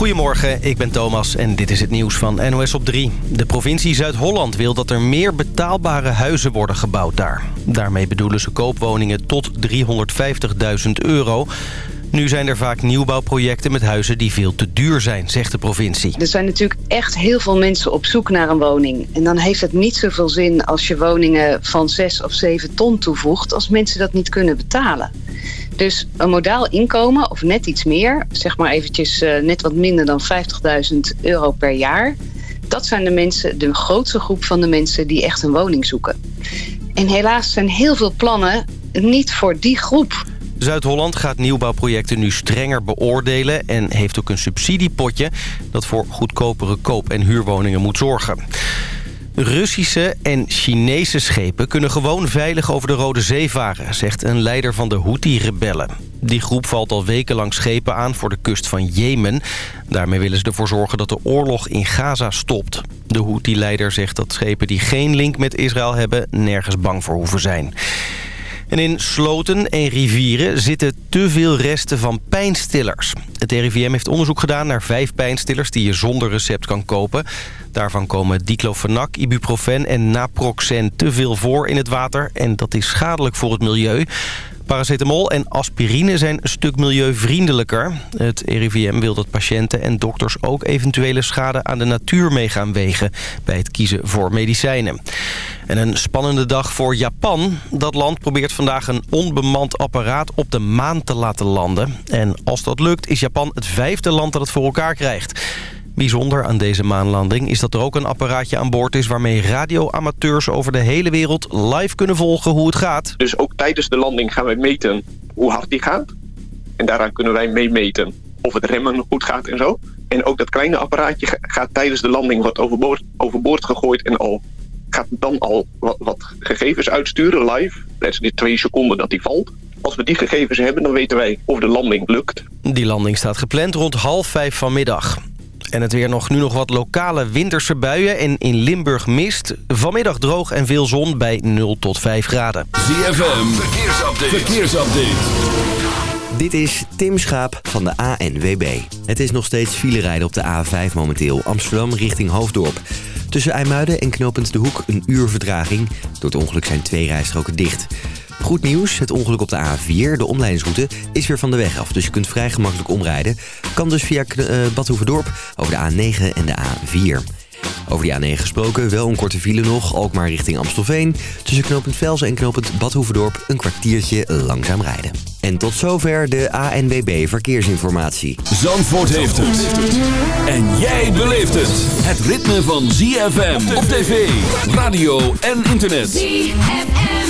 Goedemorgen, ik ben Thomas en dit is het nieuws van NOS op 3. De provincie Zuid-Holland wil dat er meer betaalbare huizen worden gebouwd daar. Daarmee bedoelen ze koopwoningen tot 350.000 euro. Nu zijn er vaak nieuwbouwprojecten met huizen die veel te duur zijn, zegt de provincie. Er zijn natuurlijk echt heel veel mensen op zoek naar een woning. En dan heeft het niet zoveel zin als je woningen van 6 of 7 ton toevoegt... als mensen dat niet kunnen betalen. Dus een modaal inkomen, of net iets meer, zeg maar eventjes uh, net wat minder dan 50.000 euro per jaar. Dat zijn de mensen, de grootste groep van de mensen die echt een woning zoeken. En helaas zijn heel veel plannen niet voor die groep. Zuid-Holland gaat nieuwbouwprojecten nu strenger beoordelen... en heeft ook een subsidiepotje dat voor goedkopere koop- en huurwoningen moet zorgen. Russische en Chinese schepen kunnen gewoon veilig over de Rode Zee varen... zegt een leider van de Houthi-rebellen. Die groep valt al wekenlang schepen aan voor de kust van Jemen. Daarmee willen ze ervoor zorgen dat de oorlog in Gaza stopt. De Houthi-leider zegt dat schepen die geen link met Israël hebben... nergens bang voor hoeven zijn. En in sloten en rivieren zitten te veel resten van pijnstillers. Het RIVM heeft onderzoek gedaan naar vijf pijnstillers die je zonder recept kan kopen. Daarvan komen diclofenac, ibuprofen en naproxen te veel voor in het water. En dat is schadelijk voor het milieu. Paracetamol en aspirine zijn een stuk milieuvriendelijker. Het RIVM wil dat patiënten en dokters ook eventuele schade aan de natuur mee gaan wegen... bij het kiezen voor medicijnen. En een spannende dag voor Japan. Dat land probeert vandaag een onbemand apparaat op de maan te laten landen. En als dat lukt is Japan het vijfde land dat het voor elkaar krijgt. Bijzonder aan deze maanlanding is dat er ook een apparaatje aan boord is... waarmee radioamateurs over de hele wereld live kunnen volgen hoe het gaat. Dus ook tijdens de landing gaan wij meten hoe hard die gaat. En daaraan kunnen wij meemeten of het remmen goed gaat en zo. En ook dat kleine apparaatje gaat tijdens de landing wat overboord, overboord gegooid... en al gaat dan al wat, wat gegevens uitsturen live. Dat is dit twee seconden dat die valt. Als we die gegevens hebben, dan weten wij of de landing lukt. Die landing staat gepland rond half vijf vanmiddag. En het weer nog nu nog wat lokale winterse buien en in Limburg mist. Vanmiddag droog en veel zon bij 0 tot 5 graden. ZFM, verkeersupdate. verkeersupdate. Dit is Tim Schaap van de ANWB. Het is nog steeds file rijden op de A5 momenteel. Amsterdam richting Hoofddorp. Tussen IJmuiden en knooppunt De Hoek een uur vertraging. Door het ongeluk zijn twee rijstroken dicht. Goed nieuws, het ongeluk op de A4, de omleidingsroute, is weer van de weg af. Dus je kunt vrij gemakkelijk omrijden. Kan dus via uh, Bad over de A9 en de A4. Over die A9 gesproken, wel een korte file nog, ook maar richting Amstelveen. Tussen knooppunt Velzen en knooppunt Badhoevedorp een kwartiertje langzaam rijden. En tot zover de ANWB Verkeersinformatie. Zandvoort heeft het. En jij beleeft het. Het ritme van ZFM op tv, radio en internet. ZFM.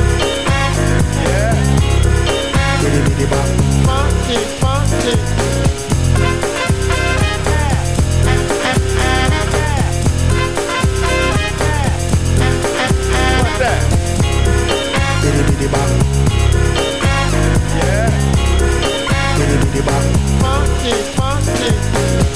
My. Makiba.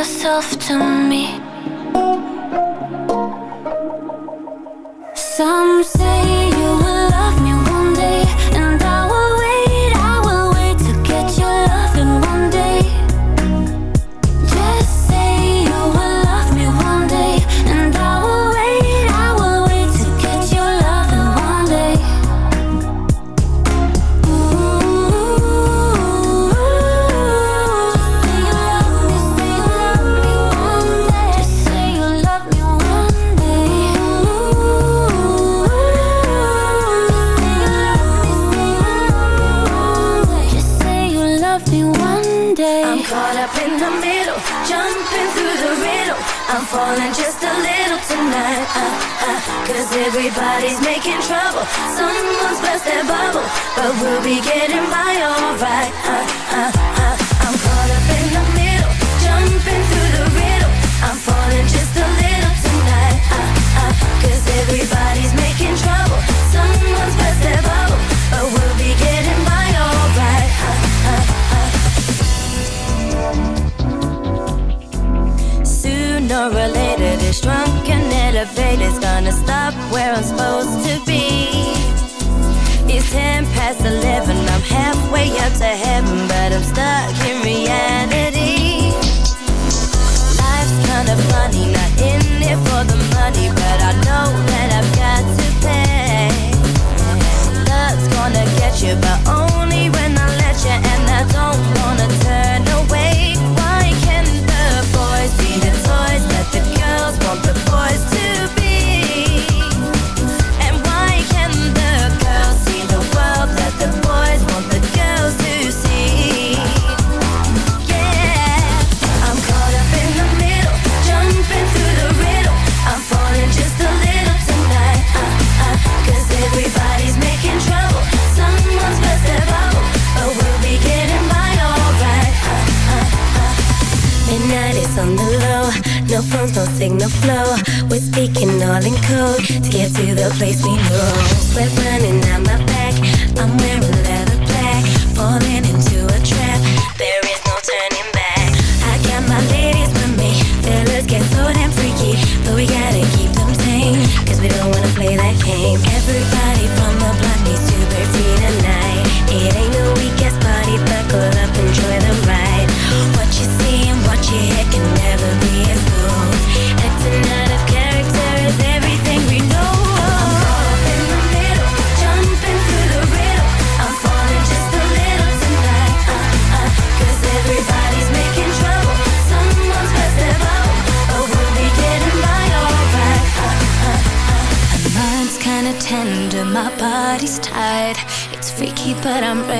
yourself to me. Cause everybody's making trouble. Someone's burst their bubble. But we'll be getting by alright. Uh, uh, uh, I'm caught up in the middle. Jumping through the riddle. I'm drunken is gonna stop where I'm supposed to be. It's ten past eleven, I'm halfway up to heaven, but I'm stuck in reality. Life's kinda funny, not in it for the money, but I know that I've got to pay. Love's gonna get you, but only no phones, no signal flow. We're speaking all in code to get to the place we know. Sweat running down my back, I'm wearing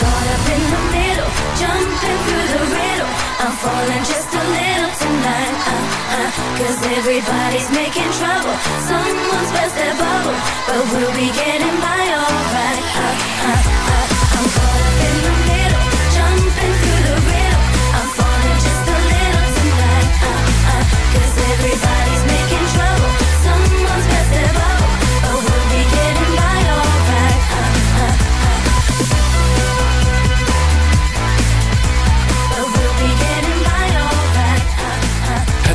Caught up in the middle, jumping through the riddle. I'm falling just a little tonight. Uh, uh, Cause everybody's making trouble. Someone's burst their bubble, but we'll be getting by alright. Uh, uh, uh. Caught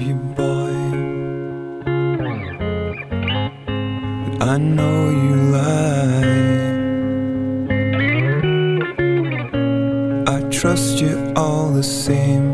You, boy. But I know you lie. I trust you all the same.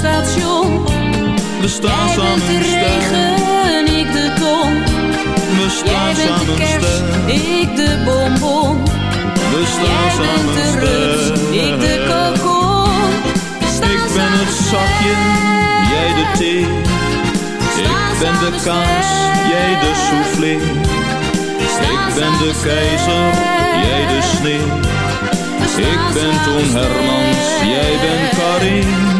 station. we staan Jij bent de regen, ik de ton. We Jij staan bent de samen kerst, sterk, ik de bonbon. we staan Jij bent samen de rust, ik de kokon. Ik ben het zakje, jij de thee. Ik ben de kaas, jij de soufflé. Ik ben de keizer, jij de sneeuw. Ik ben Toon Hermans, jij bent Karin.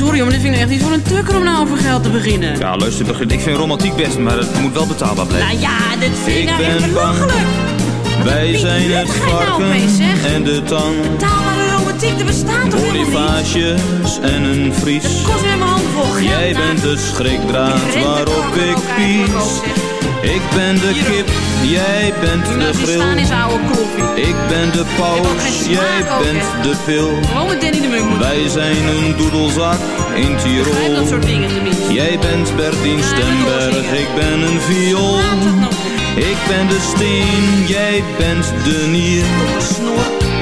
Sorry, maar dit vind ik echt niet voor een tukker om nou over geld te beginnen. Ja, luister, ik vind romantiek best, maar het moet wel betaalbaar blijven. Nou ja, dit vind ik, Ik nou echt belachelijk. Wij zijn het nou varken en de tang. Betaalbare romantiek, er bestaat toch? Bonifages en een vries. Het kost weer mijn handen vol. Jij nou. bent de schrikdraad waarop ik pies. Ik ben de kip, jij bent de is oude koffie. Ik ben de paus, jij ook, bent de pil. Gewoon met Danny de Munk moeten. Wij zijn een doedelzak in Tirol. dat soort dingen tenminste. Jij bent Bertien Ja, Stemberg, ik ben een viool. Nou. Ik ben de steen, jij bent de nier.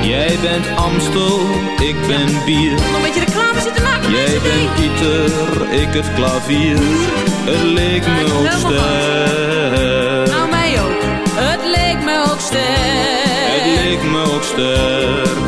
Jij bent Amstel, ik ben bier. Een beetje reclame zitten maken Jij bent Pieter, ik het klavier. Het leek me ook Het leek me ook ster.